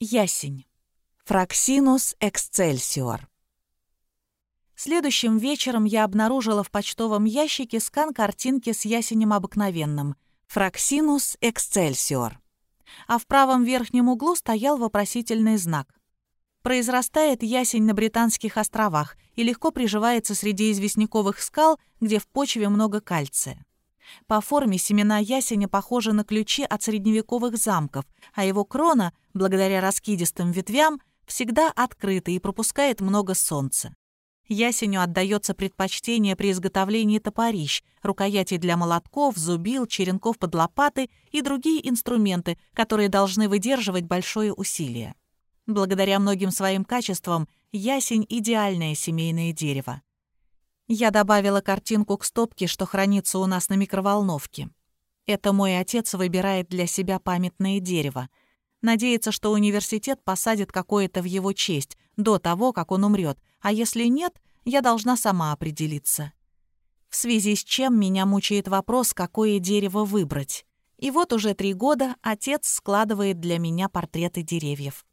Ясень. Фраксинус эксцельсиор. Следующим вечером я обнаружила в почтовом ящике скан картинки с ясенем обыкновенным «Фраксинус эксцельсиор». А в правом верхнем углу стоял вопросительный знак. Произрастает ясень на Британских островах и легко приживается среди известняковых скал, где в почве много кальция. По форме семена ясеня похожи на ключи от средневековых замков, а его крона, благодаря раскидистым ветвям, всегда открыта и пропускает много солнца. Ясеню отдается предпочтение при изготовлении топорищ, рукоятей для молотков, зубил, черенков под лопаты и другие инструменты, которые должны выдерживать большое усилие. Благодаря многим своим качествам ясень – идеальное семейное дерево. Я добавила картинку к стопке, что хранится у нас на микроволновке. Это мой отец выбирает для себя памятное дерево – Надеется, что университет посадит какое-то в его честь до того, как он умрет, а если нет, я должна сама определиться. В связи с чем меня мучает вопрос, какое дерево выбрать. И вот уже три года отец складывает для меня портреты деревьев.